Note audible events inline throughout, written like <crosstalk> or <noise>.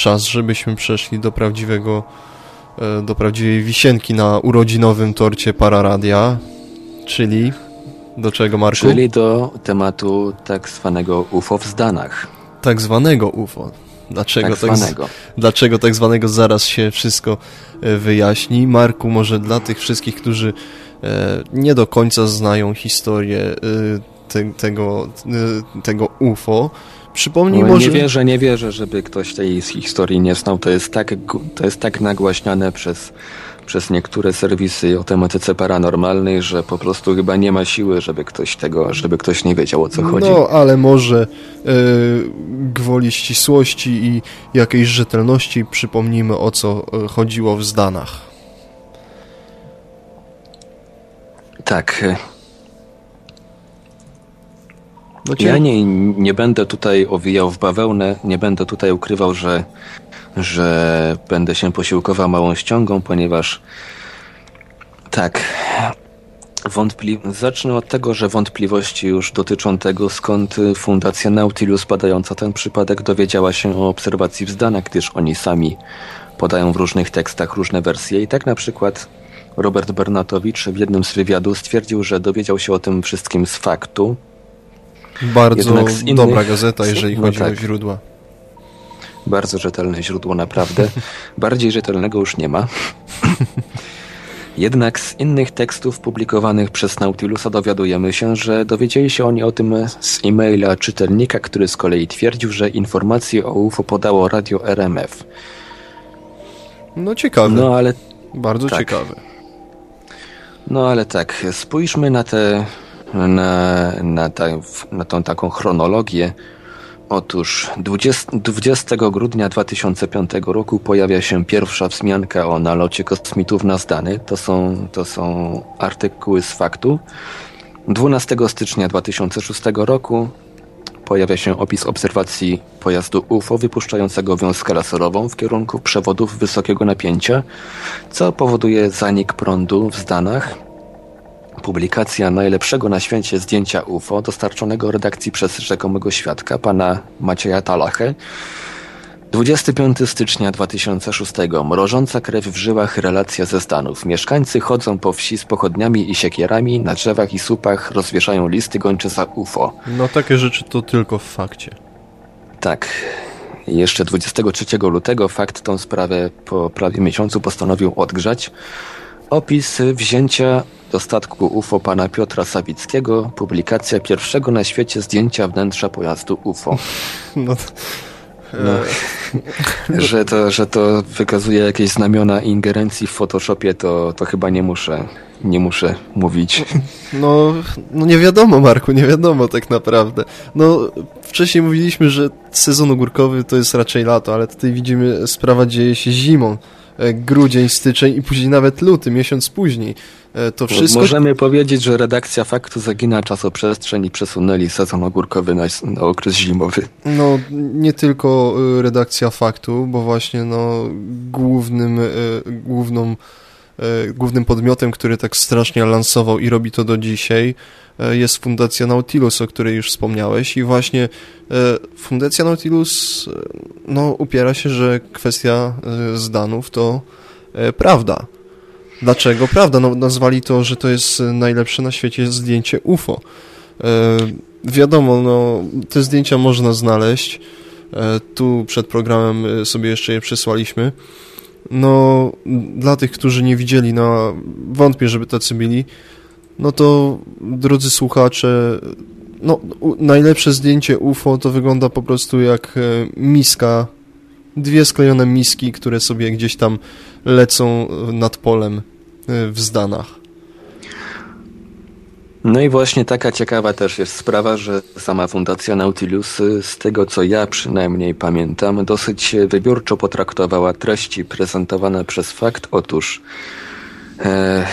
czas, żebyśmy przeszli do prawdziwego, e, do prawdziwej wisienki na urodzinowym torcie Pararadia, czyli do czego, Marku? Czyli do tematu tak zwanego UFO w Zdanach. Tak zwanego UFO. Dlaczego tak, tak zwanego. Dlaczego tak zwanego zaraz się wszystko e, wyjaśni. Marku, może dla tych wszystkich, którzy e, nie do końca znają historię te, tego, tego UFO, Przypomnij no, może... Nie wierzę, nie wierzę, żeby ktoś tej historii nie znał. To jest tak, to jest tak nagłaśniane przez, przez niektóre serwisy o tematyce paranormalnej, że po prostu chyba nie ma siły, żeby ktoś tego, żeby ktoś nie wiedział o co chodzi. No, ale może yy, gwoli ścisłości i jakiejś rzetelności przypomnijmy o co e, chodziło w Zdanach. Tak. No ja nie, nie będę tutaj owijał w bawełnę, nie będę tutaj ukrywał, że, że będę się posiłkował małą ściągą, ponieważ tak, wątpli... zacznę od tego, że wątpliwości już dotyczą tego, skąd Fundacja Nautilus badająca ten przypadek dowiedziała się o obserwacji w Zdanach, gdyż oni sami podają w różnych tekstach różne wersje. I tak na przykład Robert Bernatowicz w jednym z wywiadów stwierdził, że dowiedział się o tym wszystkim z faktu, bardzo innych... dobra gazeta, jeżeli no chodzi tak. o źródła. Bardzo rzetelne źródło, naprawdę. <laughs> Bardziej rzetelnego już nie ma. <laughs> Jednak z innych tekstów publikowanych przez Nautilusa dowiadujemy się, że dowiedzieli się oni o tym z e-maila czytelnika, który z kolei twierdził, że informacje o UFO podało radio RMF. No ciekawe. No ale... Bardzo tak. ciekawe. No ale tak, spójrzmy na te na, na, ta, na tą taką chronologię. Otóż 20, 20 grudnia 2005 roku pojawia się pierwsza wzmianka o nalocie kosmitów na zdany. To są, to są artykuły z faktu. 12 stycznia 2006 roku pojawia się opis obserwacji pojazdu UFO wypuszczającego wiązkę laserową w kierunku przewodów wysokiego napięcia, co powoduje zanik prądu w zdanach publikacja najlepszego na świecie zdjęcia UFO dostarczonego redakcji przez rzekomego świadka, pana Macieja Talachę. 25 stycznia 2006. Mrożąca krew w żyłach relacja ze Stanów. Mieszkańcy chodzą po wsi z pochodniami i siekierami, na drzewach i słupach rozwieszają listy gończe za UFO. No takie rzeczy to tylko w fakcie. Tak. Jeszcze 23 lutego fakt tą sprawę po prawie miesiącu postanowił odgrzać. Opis wzięcia do statku UFO pana Piotra Sawickiego, publikacja pierwszego na świecie zdjęcia wnętrza pojazdu UFO. <laughs> No, no, że, to, że to wykazuje jakieś znamiona ingerencji w Photoshopie, to, to chyba nie muszę, nie muszę mówić. No, no nie wiadomo, Marku, nie wiadomo tak naprawdę. No, wcześniej mówiliśmy, że sezon ogórkowy to jest raczej lato, ale tutaj widzimy, sprawa dzieje się zimą. E, grudzień, styczeń i później nawet luty, miesiąc później. E, to wszystko... Możemy powiedzieć, że redakcja faktu zagina czasoprzestrzeń i przesunęli sezon ogórkowy na, na okres zimowy. No, nie tylko e, redakcja faktu, bo właśnie no, głównym, główną, głównym podmiotem, który tak strasznie lansował i robi to do dzisiaj, jest Fundacja Nautilus, o której już wspomniałeś i właśnie Fundacja Nautilus no, upiera się, że kwestia zdanów to prawda. Dlaczego? Prawda, no, nazwali to, że to jest najlepsze na świecie zdjęcie UFO. E, wiadomo, no, te zdjęcia można znaleźć. E, tu przed programem sobie jeszcze je przesłaliśmy. No, dla tych, którzy nie widzieli, no, wątpię, żeby tacy byli, no to, drodzy słuchacze, no, najlepsze zdjęcie UFO to wygląda po prostu jak e, miska, dwie sklejone miski, które sobie gdzieś tam lecą nad polem w Zdanach. No i właśnie taka ciekawa też jest sprawa, że sama Fundacja Nautilus, z tego co ja przynajmniej pamiętam, dosyć wybiórczo potraktowała treści prezentowane przez fakt. Otóż e, e,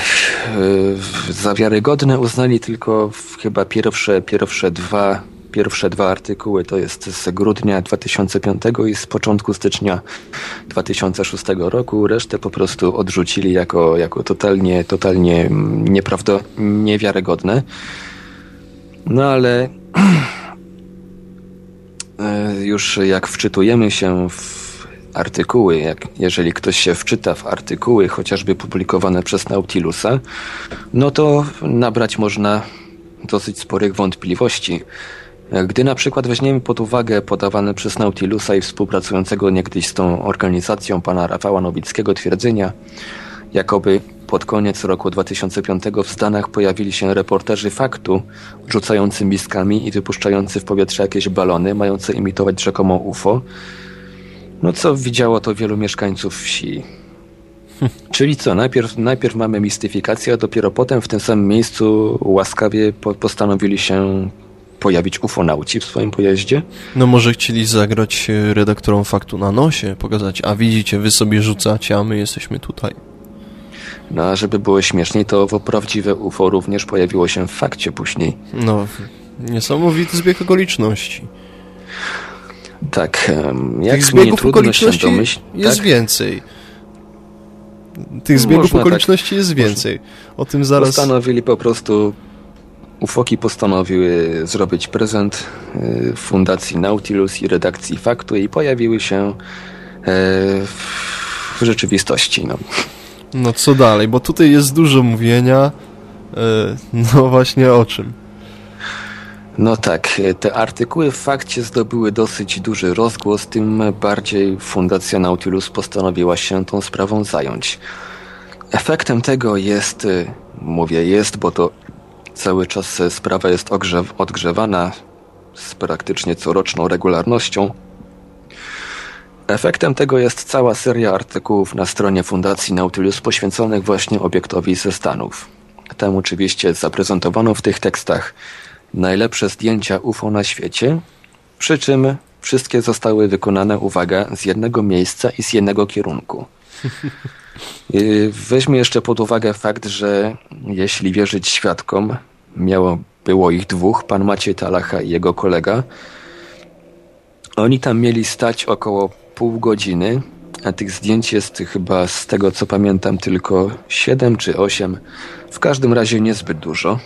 za wiarygodne uznali tylko chyba pierwsze, pierwsze dwa Pierwsze dwa artykuły to jest z grudnia 2005 i z początku stycznia 2006 roku. Resztę po prostu odrzucili jako, jako totalnie, totalnie nieprawdo, niewiarygodne. No ale <clears throat> już jak wczytujemy się w artykuły, jak jeżeli ktoś się wczyta w artykuły, chociażby publikowane przez Nautilusa, no to nabrać można dosyć sporych wątpliwości. Gdy na przykład weźmiemy pod uwagę podawane przez Nautilusa i współpracującego niegdyś z tą organizacją pana Rafała Nowickiego twierdzenia, jakoby pod koniec roku 2005 w Stanach pojawili się reporterzy faktu rzucający miskami i wypuszczający w powietrze jakieś balony mające imitować rzekomo UFO, no co widziało to wielu mieszkańców wsi. <laughs> Czyli co, najpierw, najpierw mamy mistyfikację, a dopiero potem w tym samym miejscu łaskawie po, postanowili się pojawić ufonauci w swoim pojeździe? No może chcieli zagrać e, redaktorom faktu na nosie, pokazać, a widzicie, wy sobie rzucacie, a my jesteśmy tutaj. No a żeby było śmieszniej, to prawdziwe UFO również pojawiło się w fakcie później. No, niesamowity zbieg okoliczności. Tak, jak Tych zbiegów okoliczności jest tak? więcej. Tych zbiegów Można tak- okoliczności tak, jest więcej. O tym zaraz... Postanowili po prostu Ufoki postanowiły zrobić prezent y, Fundacji Nautilus i redakcji Faktu i pojawiły się e, w rzeczywistości. No. no co dalej, bo tutaj jest dużo mówienia. E, no właśnie o czym? No tak, te artykuły w fakcie zdobyły dosyć duży rozgłos, tym bardziej Fundacja Nautilus postanowiła się tą sprawą zająć. Efektem tego jest, mówię jest, bo to cały czas sprawa jest odgrzewana z praktycznie coroczną regularnością. Efektem tego jest cała seria artykułów na stronie Fundacji Nautilus poświęconych właśnie obiektowi ze Stanów. Tam oczywiście zaprezentowano w tych tekstach najlepsze zdjęcia UFO na świecie, przy czym wszystkie zostały wykonane, uwaga, z jednego miejsca i z jednego kierunku. <laughs> Weźmy jeszcze pod uwagę fakt, że jeśli wierzyć świadkom, miało, było ich dwóch, pan Maciej Talacha i jego kolega. Oni tam mieli stać około pół godziny, a tych zdjęć jest chyba z tego co pamiętam tylko siedem czy osiem. W każdym razie niezbyt dużo.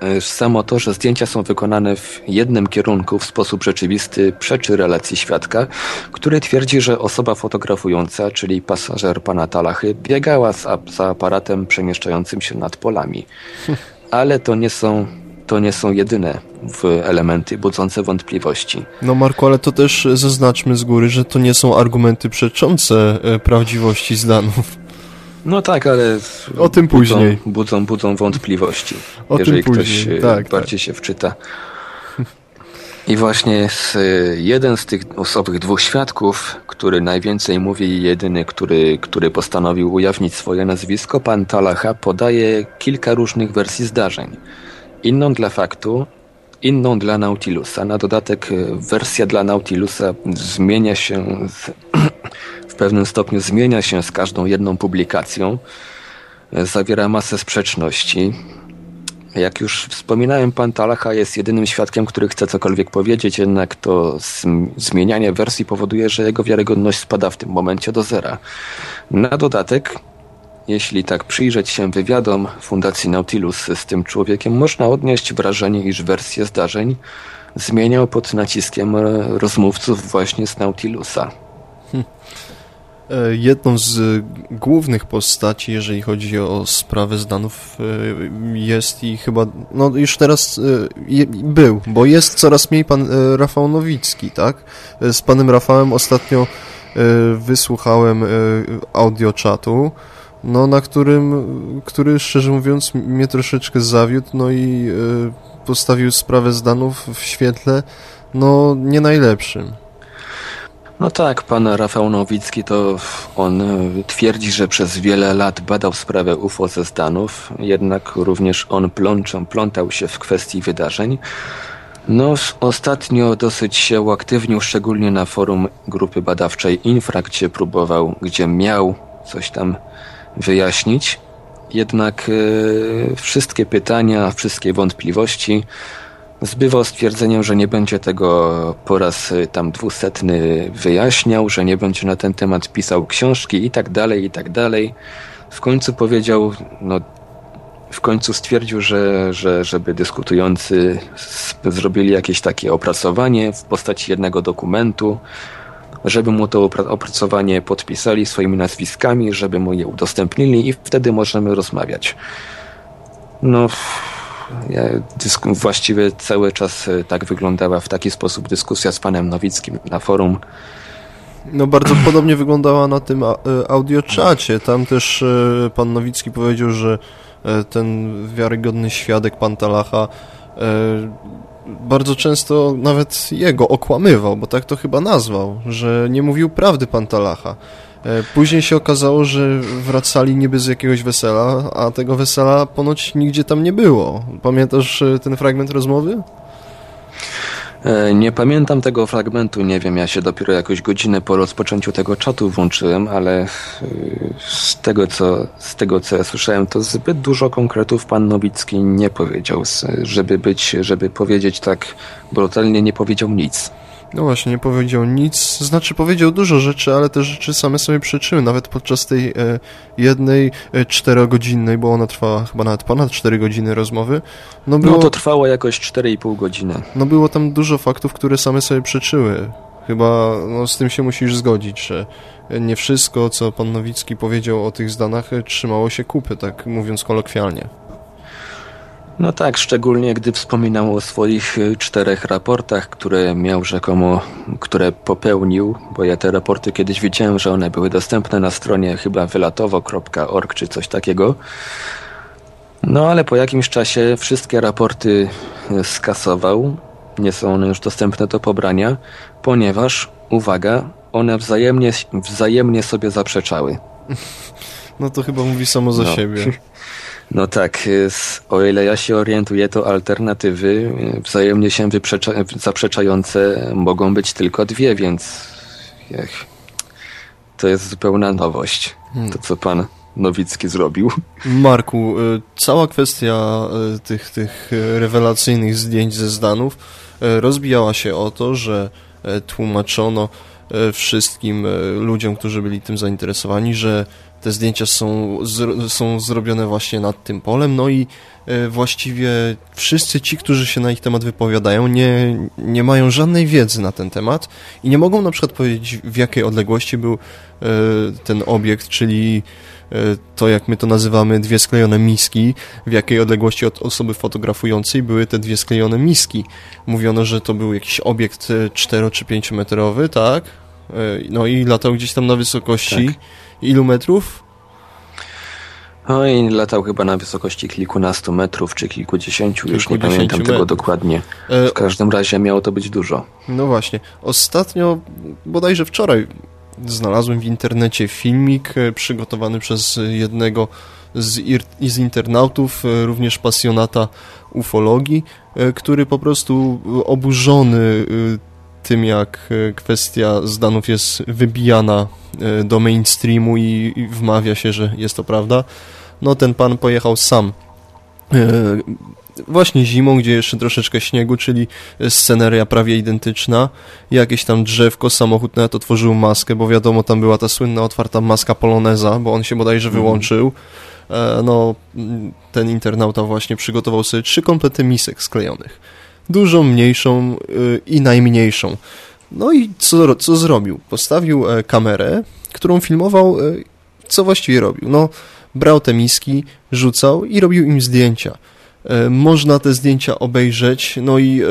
E, samo to, że zdjęcia są wykonane w jednym kierunku w sposób rzeczywisty, przeczy relacji świadka, który twierdzi, że osoba fotografująca, czyli pasażer pana Talachy, biegała za aparatem przemieszczającym się nad polami. <laughs> Ale to nie są to nie są jedyne elementy budzące wątpliwości. No Marku, ale to też zaznaczmy z góry, że to nie są argumenty przeczące e, prawdziwości zdanów. No tak, ale o tym budzą, później. Budzą, budzą wątpliwości, o jeżeli tym ktoś później. Tak, tak, bardziej tak. się wczyta. I właśnie z, jeden z tych osowych dwóch świadków, który najwięcej mówi jedyny, który, który postanowił ujawnić swoje nazwisko, pan Talacha, podaje kilka różnych wersji zdarzeń. Inną dla faktu, inną dla Nautilusa. Na dodatek wersja dla Nautilusa zmienia się z, pewnym stopniu zmienia się z każdą jedną publikacją, zawiera masę sprzeczności. Jak już wspominałem, pan Talacha jest jedynym świadkiem, który chce cokolwiek powiedzieć, jednak to zmienianie wersji powoduje, że jego wiarygodność spada w tym momencie do zera. Na dodatek, jeśli tak przyjrzeć się wywiadom Fundacji Nautilus z tym człowiekiem, można odnieść wrażenie, iż wersję zdarzeń zmieniał pod naciskiem e, rozmówców właśnie z Nautilusa. E, jedną z głównych postaci, jeżeli chodzi o sprawę zdanów, e, jest i chyba, no już teraz e, był, bo jest coraz mniej pan Rafał Nowicki, tak? Z panem Rafałem ostatnio wysłuchałem audio-czatu, no na którym, który szczerze mówiąc mnie troszeczkę zawiódł, no i postawił sprawę zdanów w świetle, no nie najlepszym. No tak, pan Rafał Nowicki to on e, twierdzi, że przez wiele lat badał sprawę UFO ze Stanów, jednak również on plączą, plątał się w kwestii wydarzeń. No, ostatnio dosyć się uaktywnił, szczególnie na forum grupy badawczej Infra, gdzie próbował, gdzie miał coś tam wyjaśnić. Jednak e, wszystkie pytania, wszystkie wątpliwości zbywał stwierdzeniem, że nie będzie tego po raz y, tam dwusetny wyjaśniał, że nie będzie na ten temat pisał książki i tak dalej, i tak dalej. W końcu powiedział, no w końcu stwierdził, że, że żeby dyskutujący zrobili jakieś takie opracowanie w postaci jednego dokumentu żeby mu to opracowanie podpisali swoimi nazwiskami, żeby mu je udostępnili i wtedy możemy rozmawiać. No, ja, właściwie cały czas e, tak wyglądała w taki sposób dyskusja z panem Nowickim na forum. No bardzo <clears throat> podobnie wyglądała na tym e, audioczacie. Tam też e, pan Nowicki powiedział, że ten wiarygodny świadek Pantalacha bardzo często nawet jego okłamywał, bo tak to chyba nazwał, że nie mówił prawdy Pantalacha. E, później się okazało, że wracali niby z jakiegoś wesela, a tego wesela ponoć nigdzie tam nie było. Pamiętasz e, ten fragment rozmowy? E, nie pamiętam tego fragmentu, nie wiem, ja się dopiero jakąś godzinę po rozpoczęciu tego czatu włączyłem, ale z tego, co, z tego, co ja słyszałem, to zbyt dużo konkretów pan Nowicki nie powiedział, żeby być, żeby powiedzieć tak brutalnie, nie powiedział nic. No właśnie, nie powiedział nic, znaczy powiedział dużo rzeczy, ale te rzeczy same sobie przyczyny, nawet podczas tej e, jednej e, czterogodzinnej, bo ona trwała chyba nawet ponad cztery godziny rozmowy. No, było, no to trwało jakoś 4,5 godziny. No było tam dużo faktów, które same sobie przyczyły. Chyba no, z tym się musisz zgodzić, że nie wszystko, co pan Nowicki powiedział o tych zdanach, trzymało się kupy, tak mówiąc kolokwialnie. No tak, szczególnie gdy wspominał o swoich y, czterech raportach, które miał rzekomo, które popełnił, bo ja te raporty kiedyś widziałem, że one były dostępne na stronie chyba wylatowo.org czy coś takiego. No ale po jakimś czasie wszystkie raporty y, skasował. Nie są one już dostępne do pobrania, ponieważ, uwaga, one wzajemnie, wzajemnie sobie zaprzeczały. <laughs> No to chyba mówi samo za no. siebie. <laughs> No tak, o ile ja się orientuję, to alternatywy y, wzajemnie się zaprzeczające mogą być tylko dwie, więc to jest zupełna nowość, hmm. to co pan Nowicki zrobił. Marku, y, cała kwestia tych, tych rewelacyjnych zdjęć ze Zdanów rozbijała się o to, że tłumaczono wszystkim ludziom, którzy byli tym zainteresowani, że te zdjęcia są, są zrobione właśnie nad tym polem, no i e, właściwie wszyscy ci, którzy się na ich temat wypowiadają, nie, nie mają żadnej wiedzy na ten temat i nie mogą na przykład powiedzieć, w jakiej odległości był e, ten obiekt, czyli e, to, jak my to nazywamy, dwie sklejone miski, w jakiej odległości od osoby fotografującej były te dwie sklejone miski. Mówiono, że to był jakiś obiekt 4 czy 5 metrowy, tak? No i latał gdzieś tam na wysokości. Tak ilu metrów? No i latał chyba na wysokości kilkunastu metrów, czy kilkudziesięciu, już nie pamiętam tego dokładnie. E, w każdym razie miało to być dużo. No właśnie. Ostatnio, bodajże wczoraj, znalazłem w internecie filmik e, przygotowany przez jednego z, z internautów, e, również pasjonata ufologii, który po prostu oburzony tym, jak e, kwestia zdanów jest wybijana e, do mainstreamu i, i wmawia się, że jest to prawda, no ten pan pojechał sam e, właśnie zimą, gdzie jeszcze troszeczkę śniegu, czyli sceneria prawie identyczna, jakieś tam drzewko, samochód nawet otworzył maskę, bo wiadomo, tam była ta słynna otwarta maska poloneza, bo on się bodajże mhm. wyłączył. No, ten internauta właśnie przygotował sobie trzy komplety misek sklejonych dużą, mniejszą y, i najmniejszą. No i co, co zrobił? Postawił e, kamerę, którą filmował, e, co właściwie robił. No, brał te miski, rzucał i robił im zdjęcia. E, można te zdjęcia obejrzeć, no i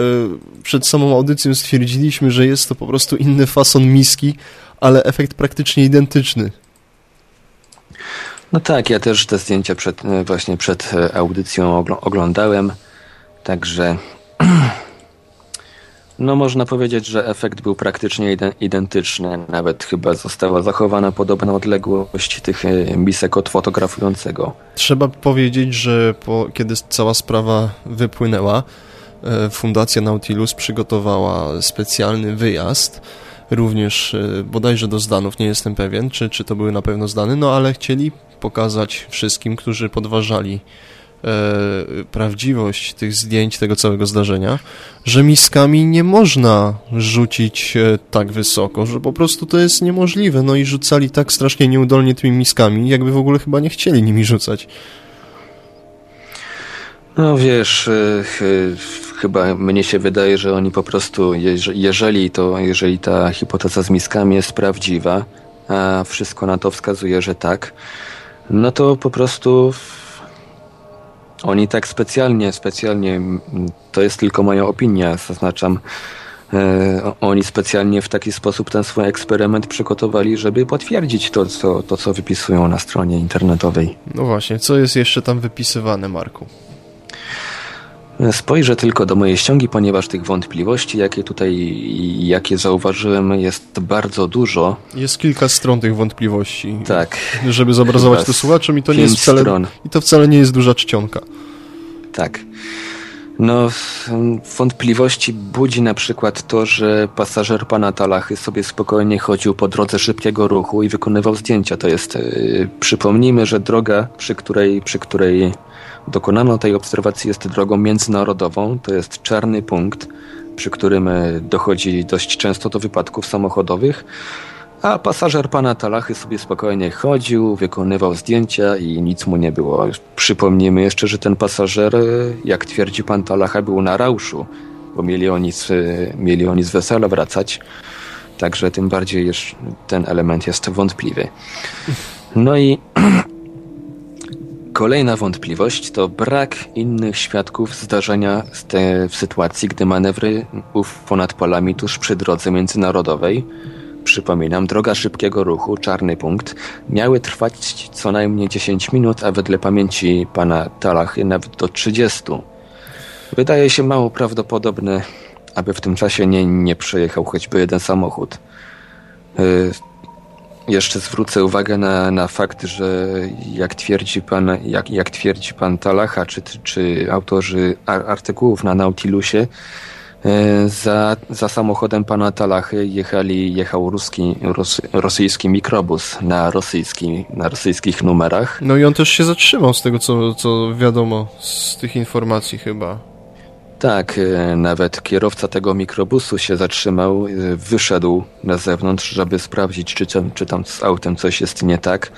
przed samą audycją stwierdziliśmy, że jest to po prostu inny fason miski, ale efekt praktycznie identyczny. No tak, ja też te zdjęcia przed, właśnie przed audycją oglądałem, także <clears throat> no można powiedzieć, że efekt był praktycznie identyczny. Nawet chyba została zachowana podobna odległość tych e, misek od fotografującego. Trzeba powiedzieć, że po, kiedy cała sprawa wypłynęła, e, Fundacja Nautilus przygotowała specjalny wyjazd, również e, bodajże do Zdanów, nie jestem pewien, czy, czy to były na pewno Zdany, no ale chcieli pokazać wszystkim, którzy podważali e, prawdziwość tych zdjęć, tego całego zdarzenia, że miskami nie można rzucić e, tak wysoko, że po prostu to jest niemożliwe. No i rzucali tak strasznie nieudolnie tymi miskami, jakby w ogóle chyba nie chcieli nimi rzucać. No wiesz, chyba mnie się wydaje, że oni po prostu, jeżeli to, jeżeli ta hipoteza z miskami jest prawdziwa, a wszystko na to wskazuje, że tak, no to po prostu oni tak specjalnie, specjalnie, to jest tylko moja opinia, zaznaczam, e, oni specjalnie w taki sposób ten swój eksperyment przygotowali, żeby potwierdzić to co, to, co wypisują na stronie internetowej. No właśnie, co jest jeszcze tam wypisywane, Marku? Spojrzę tylko do mojej ściągi, ponieważ tych wątpliwości, jakie tutaj, jakie zauważyłem, jest bardzo dużo. Jest kilka stron tych wątpliwości. Tak. Żeby zobrazować to słuchaczom i to nie jest wcale, stron. i to wcale nie jest duża czcionka. Tak. No, wątpliwości budzi na przykład to, że pasażer pana Talachy sobie spokojnie chodził po drodze szybkiego ruchu i wykonywał zdjęcia. To jest, yy, przypomnijmy, że droga, przy której, przy której dokonano tej obserwacji jest drogą międzynarodową. To jest czarny punkt, przy którym e, dochodzi dość często do wypadków samochodowych. A pasażer pana Talachy sobie spokojnie chodził, wykonywał zdjęcia i nic mu nie było. Przypomnijmy jeszcze, że ten pasażer, e, jak twierdzi pan Talacha, był na rauszu, bo mieli oni z, e, mieli oni z wesela wracać. Także tym bardziej ten element jest wątpliwy. No i <clears throat> Kolejna wątpliwość to brak innych świadków zdarzenia w sytuacji, gdy manewry ponad polami tuż przy drodze międzynarodowej, przypominam, droga szybkiego ruchu, czarny punkt, miały trwać co najmniej 10 minut, a wedle pamięci pana Talachy nawet do 30. Wydaje się mało prawdopodobne, aby w tym czasie nie, nie przejechał choćby jeden samochód. Jeszcze zwrócę uwagę na, na fakt, że jak twierdzi pan, jak, jak twierdzi pan Talacha, czy, czy autorzy artykułów na Nautilusie, e, za, za samochodem pana Talachy jechali, jechał ruski, ros, rosyjski mikrobus na, rosyjski, na rosyjskich numerach. No i on też się zatrzymał z tego, co, co wiadomo z tych informacji chyba. Tak, e, nawet kierowca tego mikrobusu się zatrzymał, e, wyszedł na zewnątrz, żeby sprawdzić, czy, czy tam z autem coś jest nie tak,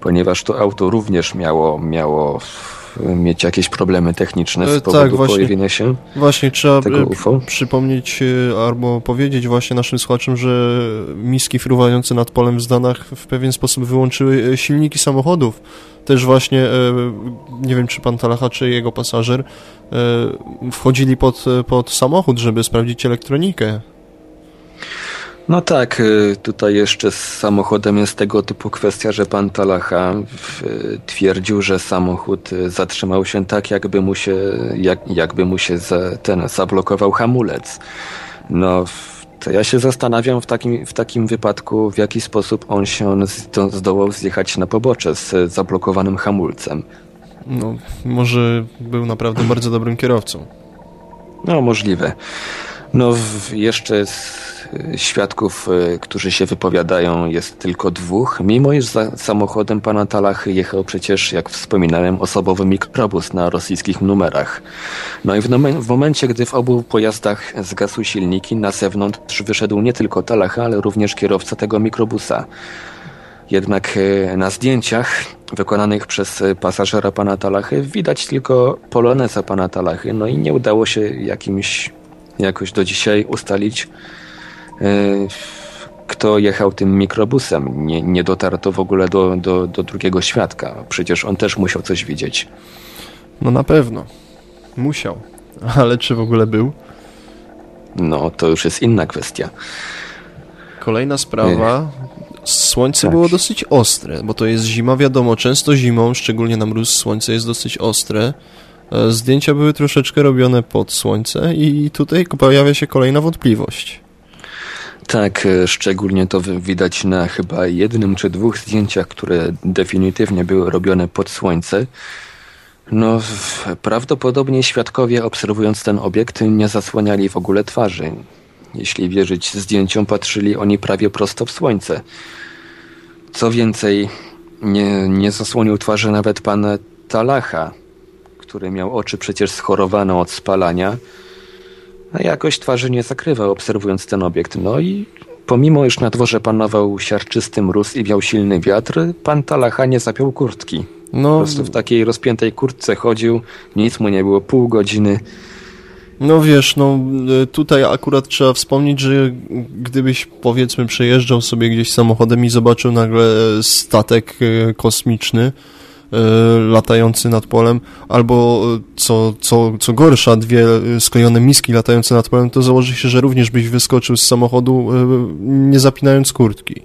ponieważ to auto również miało, miało mieć jakieś problemy techniczne z e, powodu tak, właśnie, pojawienia się Właśnie trzeba tego UFO. przypomnieć albo powiedzieć właśnie naszym słuchaczom, że miski fruwające nad polem w Zdanach w pewien sposób wyłączyły silniki samochodów też właśnie, e, nie wiem czy pan Talacha, czy jego pasażer e, wchodzili pod, pod samochód, żeby sprawdzić elektronikę. No tak, e, tutaj jeszcze z samochodem jest tego typu kwestia, że pan Talacha twierdził, że samochód zatrzymał się tak, jakby mu się, jak, jakby mu się za, ten zablokował hamulec. No, to ja się zastanawiam w takim, w takim wypadku, w jaki sposób on się zdołał zjechać na pobocze z zablokowanym hamulcem. No, może był naprawdę bardzo dobrym kierowcą. No, możliwe. No, jeszcze z świadków, e, którzy się wypowiadają, jest tylko dwóch, mimo iż za samochodem pana Talachy jechał przecież, jak wspominałem, osobowy mikrobus na rosyjskich numerach. No i w, w momencie, gdy w obu pojazdach zgasły silniki, na zewnątrz wyszedł nie tylko Talacha, ale również kierowca tego mikrobusa. Jednak e, na zdjęciach wykonanych przez pasażera pana Talachy widać tylko poloneza pana Talachy, no i nie udało się jakimś jakoś do dzisiaj ustalić, e, kto jechał tym mikrobusem. Nie, nie dotarł to w ogóle do, do, do drugiego świadka. Przecież on też musiał coś widzieć. No na pewno. Musiał. <laughs> Ale czy w ogóle był? No, to już jest inna kwestia. Kolejna sprawa. Słońce tak. było dosyć ostre, bo to jest zima, wiadomo, często zimą, szczególnie na mróz, słońce jest dosyć ostre. E, zdjęcia były troszeczkę robione pod słońce i tutaj pojawia się kolejna wątpliwość. Tak, e, szczególnie to widać na chyba jednym czy dwóch zdjęciach, które definitywnie były robione pod słońce. No, prawdopodobnie świadkowie obserwując ten obiekt nie zasłaniali w ogóle twarzy. Jeśli wierzyć zdjęciom, patrzyli oni prawie prosto w słońce. Co więcej, nie, nie zasłonił twarzy nawet pan Talacha, który miał oczy przecież schorowane od spalania, a jakoś twarzy nie zakrywał, obserwując ten obiekt. No i pomimo, iż na dworze panował siarczysty mróz i wiał silny wiatr, pan Talacha nie zapiął kurtki. No, po prostu w takiej rozpiętej kurtce chodził, nic mu nie było, pół godziny. No wiesz, no tutaj akurat trzeba wspomnieć, że gdybyś powiedzmy przejeżdżał sobie gdzieś samochodem i zobaczył nagle statek e, kosmiczny, latający nad polem, albo e, co, co, co gorsza, dwie sklejone miski latające nad polem, to założy się, że również byś wyskoczył z samochodu, e, nie zapinając kurtki.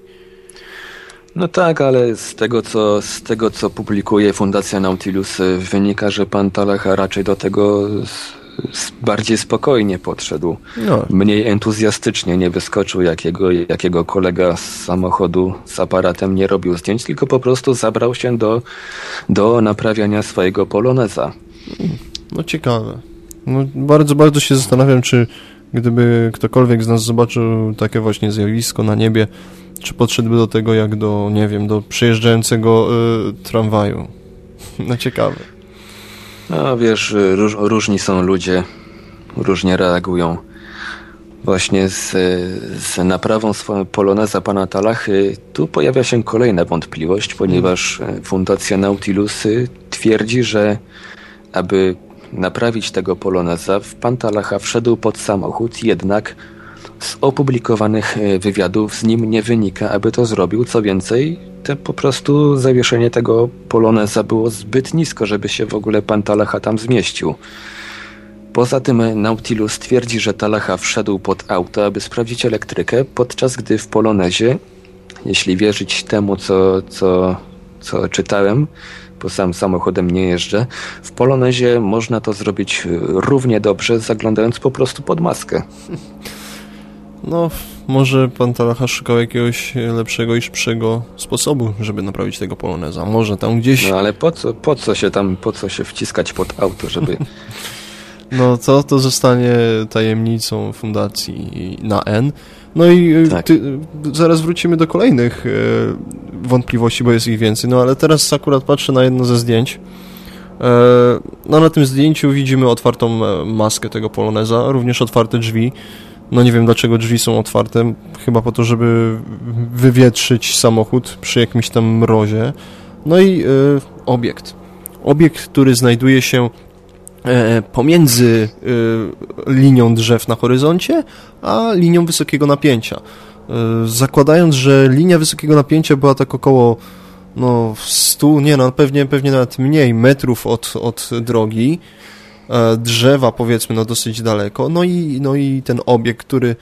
No tak, ale z tego, co, z tego, co publikuje Fundacja Nautilus, wynika, że pan Talacha raczej do tego bardziej spokojnie podszedł. No. Mniej entuzjastycznie nie wyskoczył, jakiego, jakiego kolega z samochodu z aparatem nie robił zdjęć, tylko po prostu zabrał się do, do naprawiania swojego poloneza. No ciekawe. No, bardzo, bardzo się zastanawiam, czy gdyby ktokolwiek z nas zobaczył takie właśnie zjawisko na niebie, czy podszedłby do tego jak do, nie wiem, do przejeżdżającego y, tramwaju. <laughs> No ciekawe. No wiesz, róż, różni są ludzie, różnie reagują. Właśnie z, z naprawą swojego poloneza pana Talachy tu pojawia się kolejna wątpliwość, ponieważ Fundacja Nautilus twierdzi, że aby naprawić tego poloneza, pan Talacha wszedł pod samochód, jednak z opublikowanych wywiadów z nim nie wynika, aby to zrobił. Co więcej, te po prostu zawieszenie tego poloneza było zbyt nisko, żeby się w ogóle pan Talacha tam zmieścił. Poza tym Nautilus twierdzi, że Talacha wszedł pod auto, aby sprawdzić elektrykę, podczas gdy w polonezie, jeśli wierzyć temu, co, co, co czytałem, bo sam samochodem nie jeżdżę, w polonezie można to zrobić równie dobrze, zaglądając po prostu pod maskę. <laughs> No, może pan Talacha szukał jakiegoś lepszego i szybszego sposobu, żeby naprawić tego poloneza. Może tam gdzieś... No ale po co, po co się tam, po co się wciskać pod auto, żeby... <laughs> No to, to zostanie tajemnicą fundacji na N. No i e, tak. ty, zaraz wrócimy do kolejnych e, wątpliwości, bo jest ich więcej. No ale teraz akurat patrzę na jedno ze zdjęć. E, no na tym zdjęciu widzimy otwartą e, maskę tego poloneza, również otwarte drzwi. No nie wiem dlaczego drzwi są otwarte, chyba po to, żeby wywietrzyć samochód przy jakimś tam mrozie. No i y, obiekt. Obiekt, który znajduje się e, pomiędzy y, linią drzew na horyzoncie, a linią wysokiego napięcia. Zakładając, że linia wysokiego napięcia była tak około no 100, nie no, pewnie, pewnie nawet mniej metrów od, od drogi, E, drzewa, powiedzmy, no dosyć daleko, no i, no i ten obiekt, który,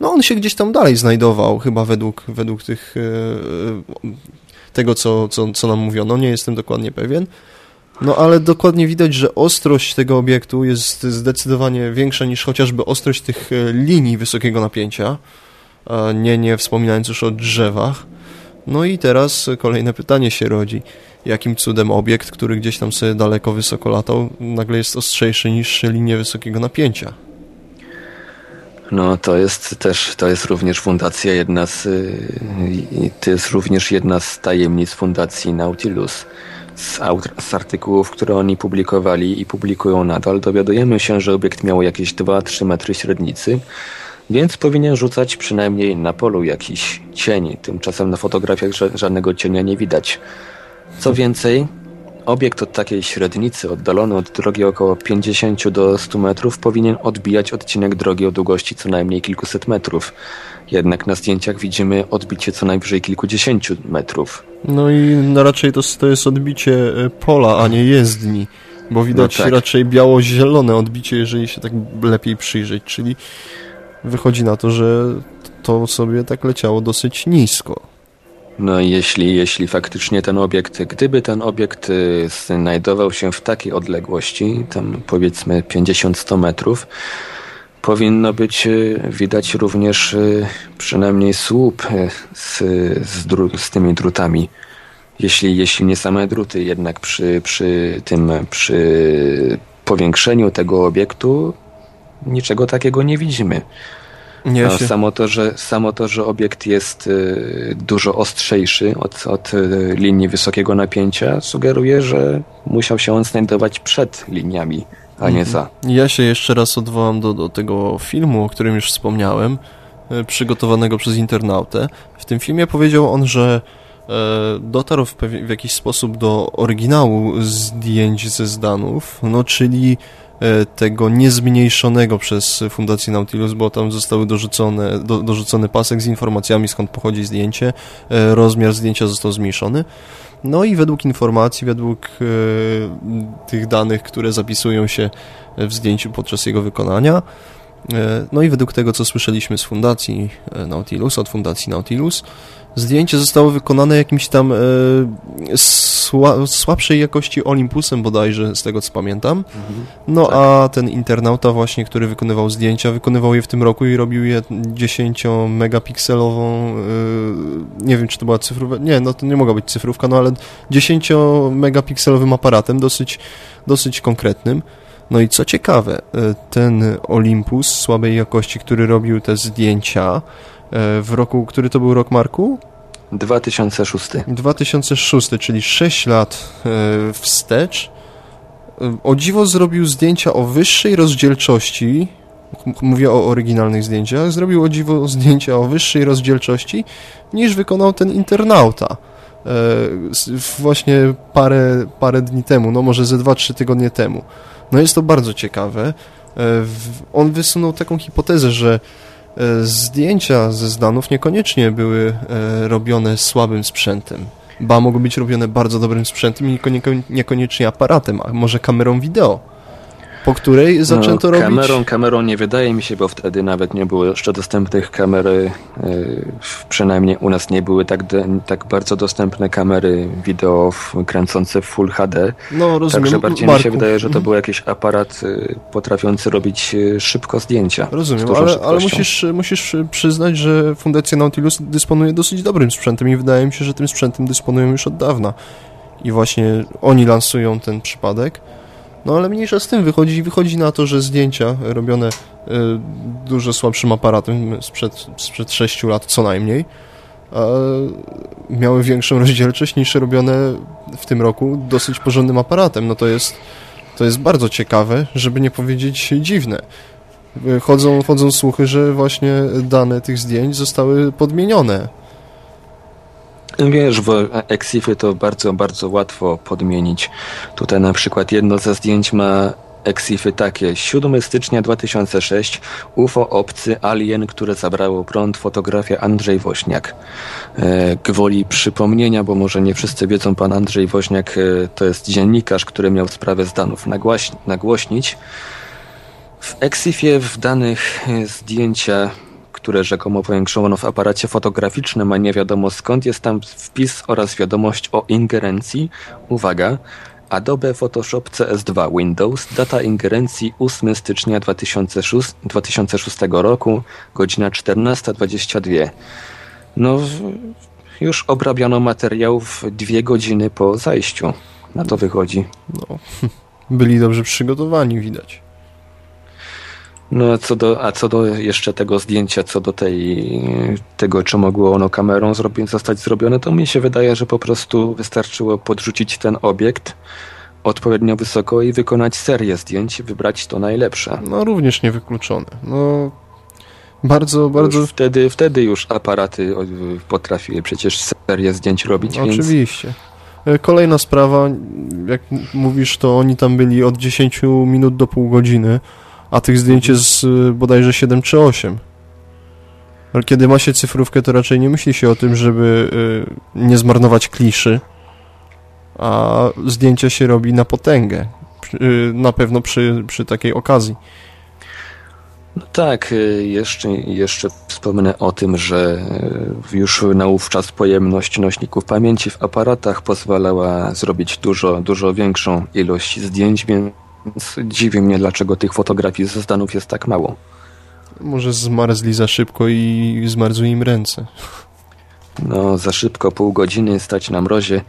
no on się gdzieś tam dalej znajdował, chyba według, według tych, e, e, tego, co, co, co nam mówiono, nie jestem dokładnie pewien, no ale dokładnie widać, że ostrość tego obiektu jest zdecydowanie większa niż chociażby ostrość tych linii wysokiego napięcia, nie, nie wspominając już o drzewach. No i teraz kolejne pytanie się rodzi jakim cudem obiekt, który gdzieś tam sobie daleko wysoko latał, nagle jest ostrzejszy niż linie wysokiego napięcia. No to jest też, to jest również fundacja jedna z, to jest również jedna z tajemnic fundacji Nautilus. Z, z artykułów, które oni publikowali i publikują nadal, dowiadujemy się, że obiekt miał jakieś 2-3 metry średnicy, więc powinien rzucać przynajmniej na polu jakiś cień. Tymczasem na fotografiach żadnego cienia nie widać. Co więcej, obiekt od takiej średnicy, oddalony od drogi około 50 do 100 metrów, powinien odbijać odcinek drogi o długości co najmniej kilkuset metrów. Jednak na zdjęciach widzimy odbicie co najwyżej kilkudziesięciu metrów. No i no raczej to, to jest odbicie e, pola, a nie jezdni, bo widać no tak. raczej biało-zielone odbicie, jeżeli się tak lepiej przyjrzeć, czyli wychodzi na to, że to sobie tak leciało dosyć nisko. No jeśli, jeśli faktycznie ten obiekt, gdyby ten obiekt y, znajdował się w takiej odległości, tam powiedzmy 50-100 metrów, powinno być y, widać również y, przynajmniej słup z, z, dru, z tymi drutami. Jeśli, jeśli nie same druty, jednak przy, przy tym, przy powiększeniu tego obiektu niczego takiego nie widzimy. Nie no, samo, to, że, samo to, że obiekt jest y, dużo ostrzejszy od, od y, linii wysokiego napięcia, sugeruje, że musiał się on znajdować przed liniami, a nie mhm. za. Ja się jeszcze raz odwołam do, do tego filmu, o którym już wspomniałem, y, przygotowanego przez internautę. W tym filmie powiedział on, że dotarł w, w jakiś sposób do oryginału zdjęć ze Zdanów, no czyli E, tego niezmniejszonego przez Fundację Nautilus, bo tam zostały dorzucone, do, dorzucony pasek z informacjami, skąd pochodzi zdjęcie, e, rozmiar zdjęcia został zmniejszony. No i według informacji, według e, tych danych, które zapisują się w zdjęciu podczas jego wykonania, no i według tego, co słyszeliśmy z Fundacji Nautilus, od Fundacji Nautilus, zdjęcie zostało wykonane jakimś tam e, sła, słabszej jakości Olympusem bodajże, z tego co pamiętam. Mhm. No tak. a ten internauta właśnie, który wykonywał zdjęcia, wykonywał je w tym roku i robił je 10-megapikselową, e, nie wiem czy to była cyfrówka, nie, no to nie mogła być cyfrówka, no ale 10-megapikselowym aparatem, dosyć, dosyć konkretnym. No i co ciekawe, e, ten Olympus słabej jakości, który robił te zdjęcia, w roku, który to był rok Marku? 2006. 2006, czyli 6 lat e, wstecz. E, o dziwo zrobił zdjęcia o wyższej rozdzielczości. Mówię o oryginalnych zdjęciach. Zrobił o dziwo zdjęcia o wyższej rozdzielczości niż wykonał ten internauta. Właśnie parę, parę dni temu, no może ze 2-3 tygodnie temu. No jest to bardzo ciekawe. On wysunął taką hipotezę, że E, zdjęcia ze zdanów niekoniecznie były e, robione słabym sprzętem. Ba, mogły być robione bardzo dobrym sprzętem i niekoniecznie aparatem, a może kamerą wideo po której no, zaczęto no, robić... Kamerą nie wydaje mi się, bo wtedy nawet nie było jeszcze dostępnych kamery, yy, przynajmniej u nas nie były tak, tak bardzo dostępne kamery wideo kręcące w Full HD. No, rozumiem. Także bardziej Marku. mi się wydaje, że to mhm. był jakiś aparat yy, potrafiący robić yy, szybko zdjęcia. Rozumiem, ale, ale musisz, musisz przyznać, że Fundacja Nautilus dysponuje dosyć dobrym sprzętem i wydaje mi się, że tym sprzętem dysponują już od dawna. I właśnie oni lansują ten przypadek. No ale mniejsza z tym wychodzi, wychodzi na to, że zdjęcia robione y, dużo słabszym aparatem sprzed, sprzed 6 lat co najmniej miały większą <laughs> rozdzielczość niż robione w tym roku dosyć porządnym aparatem. No to jest, to jest bardzo ciekawe, żeby nie powiedzieć dziwne. Chodzą, chodzą słuchy, że właśnie dane tych zdjęć zostały podmienione Wiesz, w Exify to bardzo, bardzo łatwo podmienić. Tutaj na przykład jedno ze zdjęć ma Exify takie. 7 stycznia 2006 UFO obcy alien, które zabrało prąd, fotografia Andrzej Woźniak. E, gwoli przypomnienia, bo może nie wszyscy wiedzą, pan Andrzej Woźniak e, to jest dziennikarz, który miał sprawę zdanów nagłośnić. W Exifie w danych e, zdjęcia które rzekomo powiększono w aparacie fotograficznym, a nie wiadomo skąd, jest tam wpis oraz wiadomość o ingerencji. Uwaga, Adobe Photoshop CS2 Windows, data ingerencji 8 stycznia 2006, 2006 roku, godzina 14.22. No, już obrabiano materiał w dwie godziny po zajściu. Na to wychodzi. No, <laughs> byli dobrze przygotowani, widać. No a co do, a co do jeszcze tego zdjęcia, co do tej, tego, czy mogło ono kamerą zrobić, zostać zrobione, to mi się wydaje, że po prostu wystarczyło podrzucić ten obiekt odpowiednio wysoko i wykonać serię zdjęć, wybrać to najlepsze. No również niewykluczone. No bardzo, bardzo... Już wtedy, wtedy już aparaty potrafiły przecież serię zdjęć robić, Oczywiście. Więc... Kolejna sprawa, jak mówisz, to oni tam byli od 10 minut do pół godziny a tych zdjęć jest y, bodajże 7 czy 8. Ale kiedy ma się cyfrówkę, to raczej nie myśli się o tym, żeby y, nie zmarnować kliszy, a zdjęcia się robi na potęgę. Y, na pewno przy, przy takiej okazji. No tak, jeszcze, jeszcze wspomnę o tym, że już naówczas pojemność nośników pamięci w aparatach pozwalała zrobić dużo, dużo większą ilość zdjęć, więc więc dziwi mnie, dlaczego tych fotografii ze Stanów jest tak mało. Może zmarzli za szybko i zmarzły im ręce. No, za szybko, pół godziny stać na mrozie.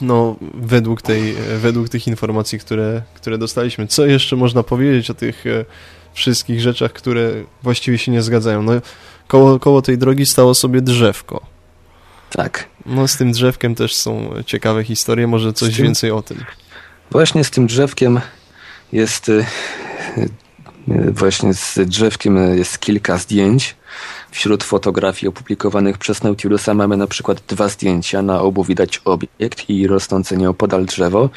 No, według, tej, według tych informacji, które, które dostaliśmy. Co jeszcze można powiedzieć o tych e, wszystkich rzeczach, które właściwie się nie zgadzają? No, koło, koło tej drogi stało sobie drzewko. Tak. No, z tym drzewkiem też są ciekawe historie, może coś tym, więcej o tym. Właśnie z tym drzewkiem jest y, y, właśnie z drzewkiem jest kilka zdjęć. Wśród fotografii opublikowanych przez Nautilusa mamy na przykład dwa zdjęcia. Na obu widać obiekt i rosnące nieopodal drzewo.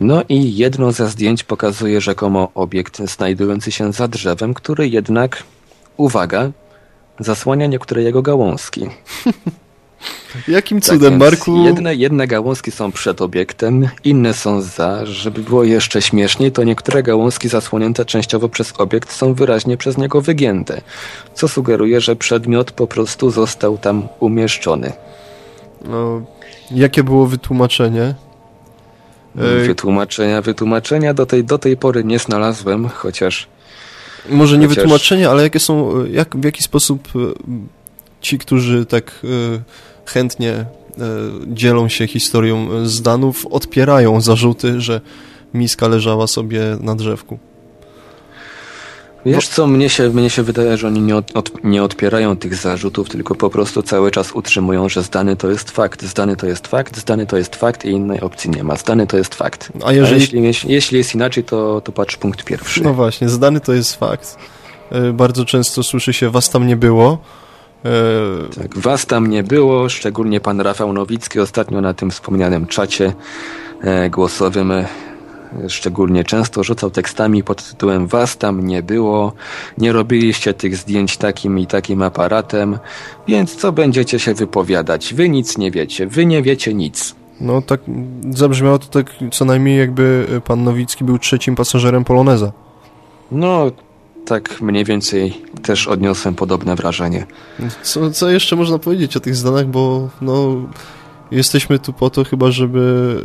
No i jedno ze zdjęć pokazuje rzekomo obiekt znajdujący się za drzewem, który jednak, uwaga, zasłania niektóre jego gałązki. <laughs> Jakim tak cudem, tak Marku? Jedne, jedne gałązki są przed obiektem, inne są za. Żeby było jeszcze śmieszniej, to niektóre gałązki zasłonięte częściowo przez obiekt są wyraźnie przez niego wygięte, co sugeruje, że przedmiot po prostu został tam umieszczony. No, jakie było wytłumaczenie? Wytłumaczenia, wytłumaczenia do tej, do tej pory nie znalazłem, chociaż... Może nie chociaż... wytłumaczenia, ale jakie są, jak, w jaki sposób e, ci, którzy tak e, chętnie e, dzielą się historią z Danów, odpierają zarzuty, że miska leżała sobie na drzewku. Wiesz co, mnie się, mnie się wydaje, że oni nie, od, nie odpierają tych zarzutów, tylko po prostu cały czas utrzymują, że zdany to jest fakt, zdany to jest fakt, zdany to jest fakt i innej opcji nie ma. Zdany to jest fakt. A, jeżeli... A jeśli, jeśli, jest inaczej, to, to patrz punkt pierwszy. No właśnie, zdany to jest fakt. E, bardzo często słyszy się, was tam nie było. E, tak, was tam nie było, szczególnie pan Rafał Nowicki ostatnio na tym wspomnianym czacie e, głosowym szczególnie często rzucał tekstami pod tytułem Was tam nie było, nie robiliście tych zdjęć takim i takim aparatem, więc co będziecie się wypowiadać? Wy nic nie wiecie, wy nie wiecie nic. No tak zabrzmiało to tak co najmniej jakby pan Nowicki był trzecim pasażerem Poloneza. No, tak mniej więcej też odniosłem podobne wrażenie. Co, co jeszcze można powiedzieć o tych zdanach, bo no, jesteśmy tu po to chyba, żeby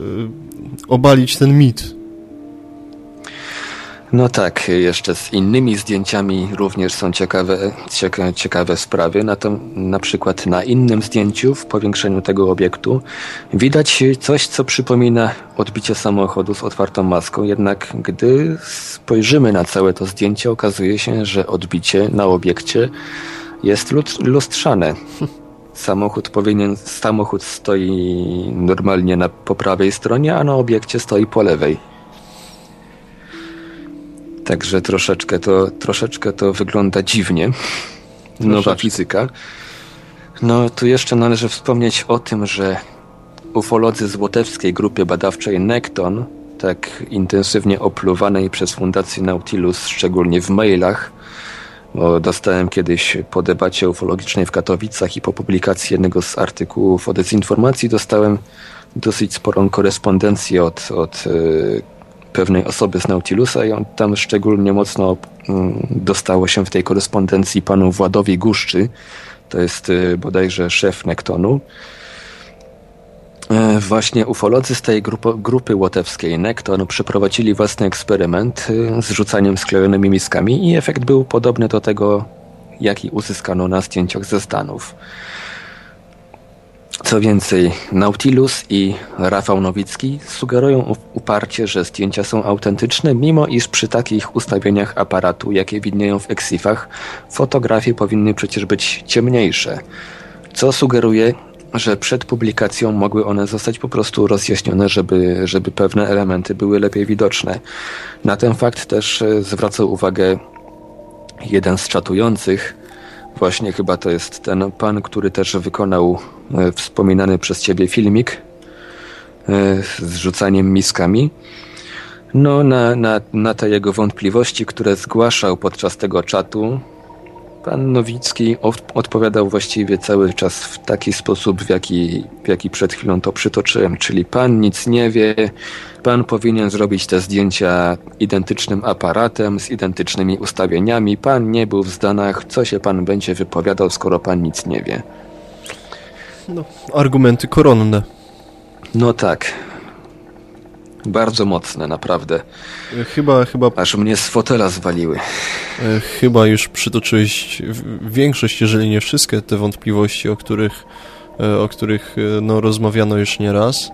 e, obalić ten mit no tak, jeszcze z innymi zdjęciami również są ciekawe, cieka, ciekawe sprawy. Na, to, na przykład na innym zdjęciu w powiększeniu tego obiektu widać coś, co przypomina odbicie samochodu z otwartą maską. Jednak gdy spojrzymy na całe to zdjęcie, okazuje się, że odbicie na obiekcie jest lustrzane. <laughs> Samochód powinien, samochód stoi normalnie na, po prawej stronie, a na obiekcie stoi po lewej. Także troszeczkę to, troszeczkę to wygląda dziwnie. Nowa fizyka. No tu jeszcze należy wspomnieć o tym, że ufolodzy z łotewskiej grupy badawczej Nekton, tak intensywnie opluwanej przez Fundację Nautilus, szczególnie w mailach, bo dostałem kiedyś po debacie ufologicznej w Katowicach i po publikacji jednego z artykułów o dezinformacji dostałem dosyć sporą korespondencję od, od pewnej osoby z Nautilusa i on tam szczególnie mocno mm, dostało się w tej korespondencji panu Władowi Guszczy, to jest y, bodajże szef Nektonu. E, właśnie ufolodzy z tej grupy, grupy łotewskiej Nekton przeprowadzili własny eksperyment y, z rzucaniem sklejonymi miskami i efekt był podobny do tego, jaki uzyskano na zdjęciach ze Stanów. Co więcej, Nautilus i Rafał Nowicki sugerują uparcie, że zdjęcia są autentyczne, mimo iż przy takich ustawieniach aparatu, jakie widnieją w eksifach, fotografie powinny przecież być ciemniejsze. Co sugeruje, że przed publikacją mogły one zostać po prostu rozjaśnione, żeby, żeby pewne elementy były lepiej widoczne. Na ten fakt też e, zwracał uwagę jeden z czatujących, Właśnie chyba to jest ten pan, który też wykonał e, wspominany przez ciebie filmik e, z rzucaniem miskami. No, na, na, na te jego wątpliwości, które zgłaszał podczas tego czatu, Pan Nowicki odpowiadał właściwie cały czas w taki sposób, w jaki, w jaki przed chwilą to przytoczyłem, czyli pan nic nie wie, pan powinien zrobić te zdjęcia identycznym aparatem, z identycznymi ustawieniami, pan nie był w Zdanach, co się pan będzie wypowiadał, skoro pan nic nie wie. No, argumenty koronne. No tak. Bardzo mocne, naprawdę. Chyba, chyba... Aż mnie z fotela zwaliły. E, chyba już przytoczyłeś większość, jeżeli nie wszystkie te wątpliwości, o których, e, o których e, no, rozmawiano już nie raz.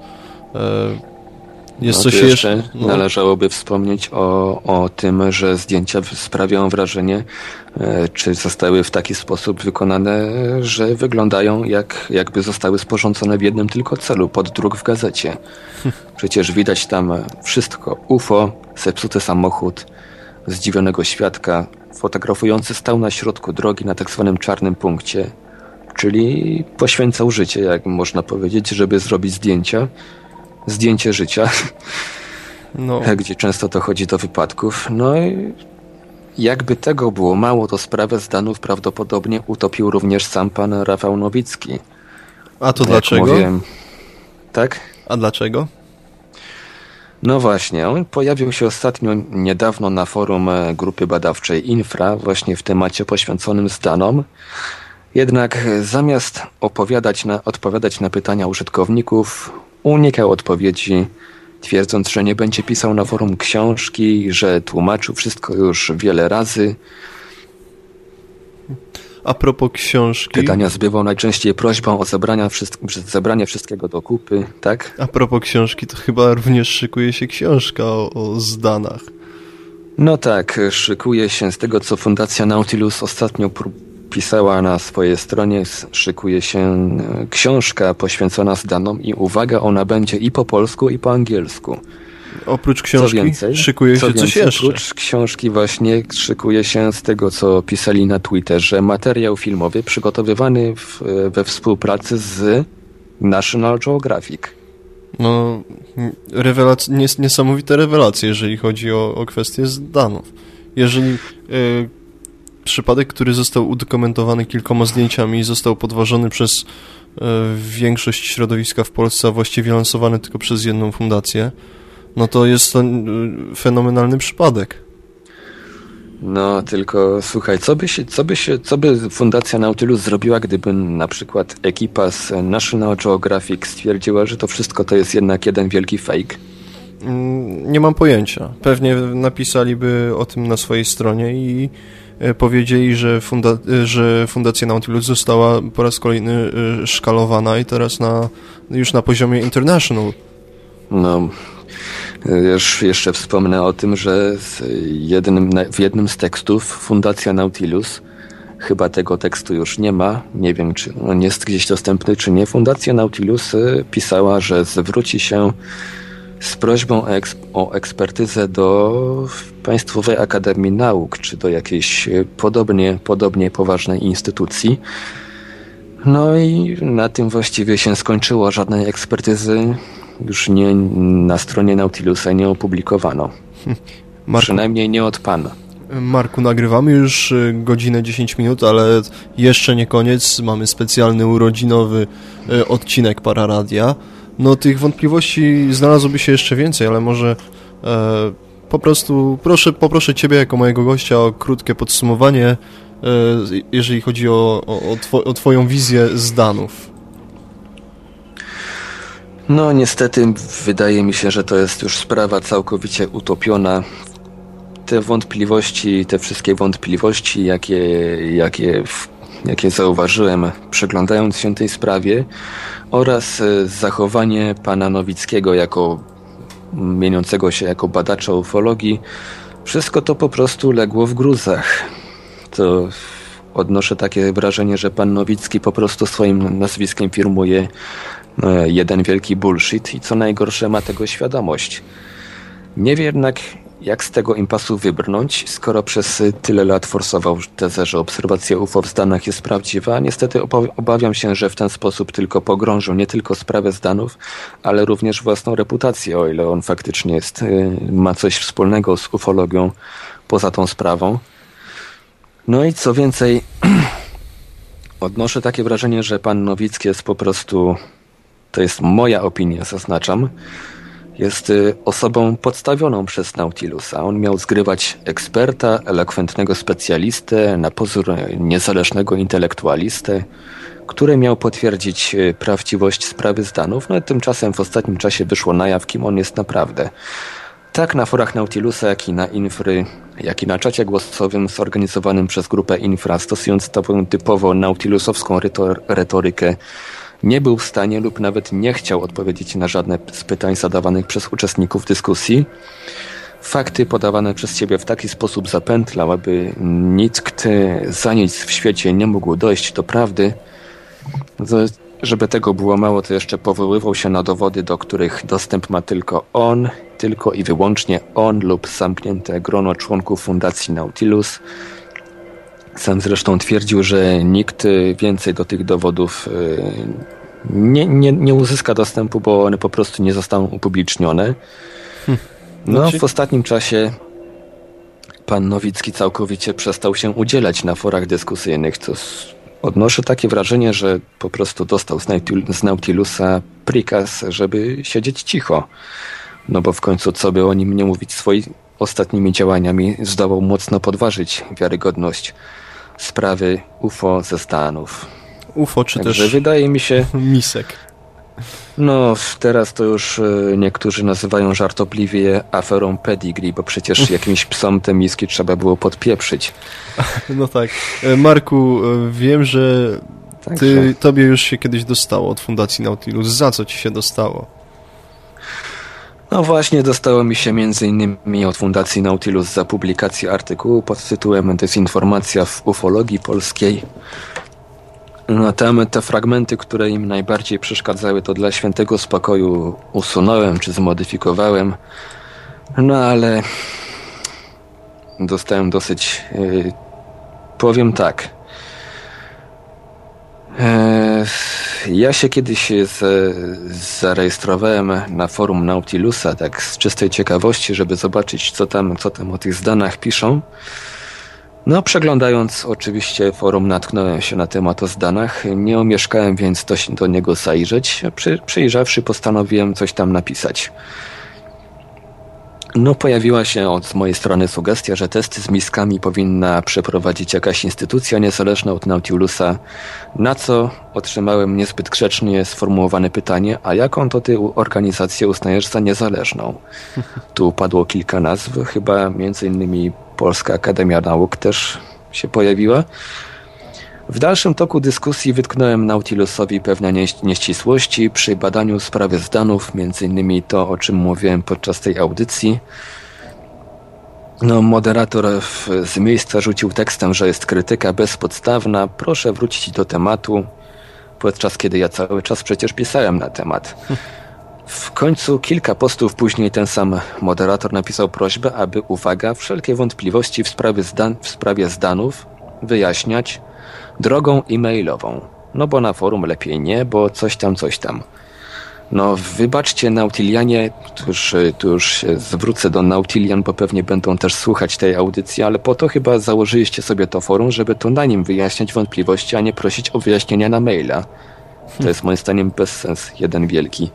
Jest no, coś jeszcze? No. Należałoby wspomnieć o, o tym, że zdjęcia sprawiają wrażenie, czy zostały w taki sposób wykonane, że wyglądają jak, jakby zostały sporządzone w jednym tylko celu, pod druk w gazecie. <laughs> Przecież widać tam wszystko. UFO, zepsuty samochód, zdziwionego świadka, fotografujący stał na środku drogi na tak zwanym czarnym punkcie, czyli poświęcał życie, jak można powiedzieć, żeby zrobić zdjęcia. Zdjęcie życia, no. <laughs> gdzie często to chodzi do wypadków. No i jakby tego było mało, to sprawę zdanów prawdopodobnie utopił również sam pan Rafał Nowicki. A to jak dlaczego? Mówiłem, tak? A dlaczego? No właśnie, on pojawił się ostatnio niedawno na forum e, grupy badawczej Infra, właśnie w temacie poświęconym zdanom. Jednak zamiast opowiadać na, odpowiadać na pytania użytkowników, unikał odpowiedzi, twierdząc, że nie będzie pisał na forum książki, że tłumaczył wszystko już wiele razy. A propos książki. Pytania zbywał najczęściej prośbą o zebranie, zebranie wszystkiego do kupy, tak? A propos książki, to chyba również szykuje się książka o, o zdanach. No tak, szykuje się z tego, co Fundacja Nautilus ostatnio pisała na swojej stronie, szykuje się e, książka poświęcona zdanom i uwaga, ona będzie i po polsku, i po angielsku. Oprócz książki więcej, szykuje się coś więcej, jeszcze. Oprócz książki właśnie szykuje się z tego, co pisali na Twitterze, materiał filmowy przygotowywany w, we współpracy z National Geographic. No, rewelac nies niesamowite rewelacje, jeżeli chodzi o, o kwestię zdanów. Jeżeli y, przypadek, który został udokumentowany kilkoma zdjęciami i został podważony przez y, większość środowiska w Polsce, a właściwie lansowany tylko przez jedną fundację, no to jest to y, fenomenalny przypadek. No, tylko słuchaj, co by się, co by się, co by Fundacja Nautilus zrobiła, gdyby na przykład ekipa z National Geographic stwierdziła, że to wszystko to jest jednak jeden wielki fake? Mm, nie mam pojęcia. Pewnie napisaliby o tym na swojej stronie i e, powiedzieli, że, funda że Fundacja Nautilus została po raz kolejny e, szkalowana i teraz na, już na poziomie international. No, już jeszcze wspomnę o tym, że jednym, w jednym z tekstów Fundacja Nautilus, chyba tego tekstu już nie ma, nie wiem czy on jest gdzieś dostępny czy nie, Fundacja Nautilus pisała, że zwróci się z prośbą o ekspertyzę do Państwowej Akademii Nauk, czy do jakiejś podobnie, podobnie poważnej instytucji. No i na tym właściwie się skończyło. Żadnej ekspertyzy już nie, na stronie Nautilusa nie opublikowano. <laughs> Marku, Przynajmniej nie od pana. Marku, nagrywamy już y, godzinę 10 minut, ale jeszcze nie koniec. Mamy specjalny urodzinowy y, odcinek Pararadia. No tych wątpliwości znalazłoby się jeszcze więcej, ale może e, po prostu proszę, poproszę Ciebie jako mojego gościa o krótkie podsumowanie, e, jeżeli chodzi o, o, o, two, o Twoją wizję z Danów. No niestety wydaje mi się, że to jest już sprawa całkowicie utopiona. Te wątpliwości, te wszystkie wątpliwości, jakie, jakie, jakie zauważyłem przeglądając się tej sprawie oraz e, zachowanie pana Nowickiego jako mieniącego się jako badacza ufologii, wszystko to po prostu legło w gruzach. To odnoszę takie wrażenie, że pan Nowicki po prostu swoim nazwiskiem firmuje E, jeden wielki bullshit i co najgorsze ma tego świadomość. Nie wie jednak, jak z tego impasu wybrnąć, skoro przez tyle lat forsował tezę, że obserwacja UFO w Stanach jest prawdziwa, niestety obawiam się, że w ten sposób tylko pogrążył nie tylko sprawę Stanów, ale również własną reputację, o ile on faktycznie jest, e, ma coś wspólnego z ufologią poza tą sprawą. No i co więcej, <clears throat> odnoszę takie wrażenie, że pan Nowicki jest po prostu to jest moja opinia, zaznaczam, jest y, osobą podstawioną przez Nautilusa. On miał zgrywać eksperta, elokwentnego specjalistę, na pozór niezależnego intelektualistę, który miał potwierdzić y, prawdziwość sprawy zdanów, no i tymczasem w ostatnim czasie wyszło na jaw, kim on jest naprawdę. Tak na forach Nautilusa, jak i na Infry, jak i na czacie głosowym zorganizowanym przez grupę Infra, stosując taką typowo nautilusowską retorykę, nie był w stanie lub nawet nie chciał odpowiedzieć na żadne z pytań zadawanych przez uczestników dyskusji. Fakty podawane przez ciebie w taki sposób zapętlał, aby nikt za nic w świecie nie mógł dojść do prawdy. Żeby tego było mało, to jeszcze powoływał się na dowody, do których dostęp ma tylko on, tylko i wyłącznie on lub zamknięte grono członków Fundacji Nautilus, Sam zresztą twierdził, że nikt więcej do tych dowodów nie, nie, nie uzyska dostępu, bo one po prostu nie zostaną upublicznione. Hm. No, znaczy- w ostatnim czasie pan Nowicki całkowicie przestał się udzielać na forach dyskusyjnych, co odnoszę takie wrażenie, że po prostu dostał z Nautilusa prikaz, żeby siedzieć cicho. No bo w końcu co by o nim nie mówić swoimi ostatnimi działaniami, zdołał mocno podważyć wiarygodność sprawy UFO ze Stanów. UFO czy Także też wydaje mi się <laughs> misek. No, teraz to już e, niektórzy nazywają żartobliwie aferą pedigree, bo przecież <laughs> jakimś psom te miski trzeba było podpieprzyć. <laughs> No tak. E, Marku, e, wiem, że ty, tobie już się kiedyś dostało od Fundacji Nautilus. Za co ci się dostało? No właśnie, dostało mi się innymi od Fundacji Nautilus za publikację artykułu pod tytułem Dezinformacja w ufologii polskiej no tam te fragmenty, które im najbardziej przeszkadzały, to dla świętego spokoju usunąłem czy zmodyfikowałem. No ale dostałem dosyć, yy, powiem tak. Yy, ja się kiedyś z, zarejestrowałem na forum Nautilusa, tak z czystej ciekawości, żeby zobaczyć, co tam, co tam o tych zdanach piszą. No, przeglądając oczywiście forum, natknąłem się na temat o zdanach. Nie omieszkałem więc do, do niego zajrzeć. Przy, przyjrzawszy, postanowiłem coś tam napisać. No, pojawiła się od mojej strony sugestia, że testy z miskami powinna przeprowadzić jakaś instytucja niezależna od Nautilusa, na co otrzymałem niezbyt grzecznie sformułowane pytanie, a jaką to ty organizację uznajesz za niezależną? Tu padło kilka nazw, chyba między innymi Polska Akademia Nauk też się pojawiła. W dalszym toku dyskusji wytknąłem Nautilusowi pewne nieścisłości przy badaniu sprawy zdanów, między innymi to, o czym mówiłem podczas tej audycji. No, moderator w, z miejsca rzucił tekstem, że jest krytyka bezpodstawna. Proszę wrócić do tematu, podczas kiedy ja cały czas przecież pisałem na temat. W końcu kilka postów później ten sam moderator napisał prośbę, aby, uwaga, wszelkie wątpliwości w sprawie, zdan w sprawie zdanów wyjaśniać drogą e-mailową. No bo na forum lepiej nie, bo coś tam, coś tam. No wybaczcie Nautilianie, tu już, tu już zwrócę do Nautilian, bo pewnie będą też słuchać tej audycji, ale po to chyba założyliście sobie to forum, żeby to na nim wyjaśniać wątpliwości, a nie prosić o wyjaśnienia na maila. To jest moim zdaniem bezsens jeden wielki.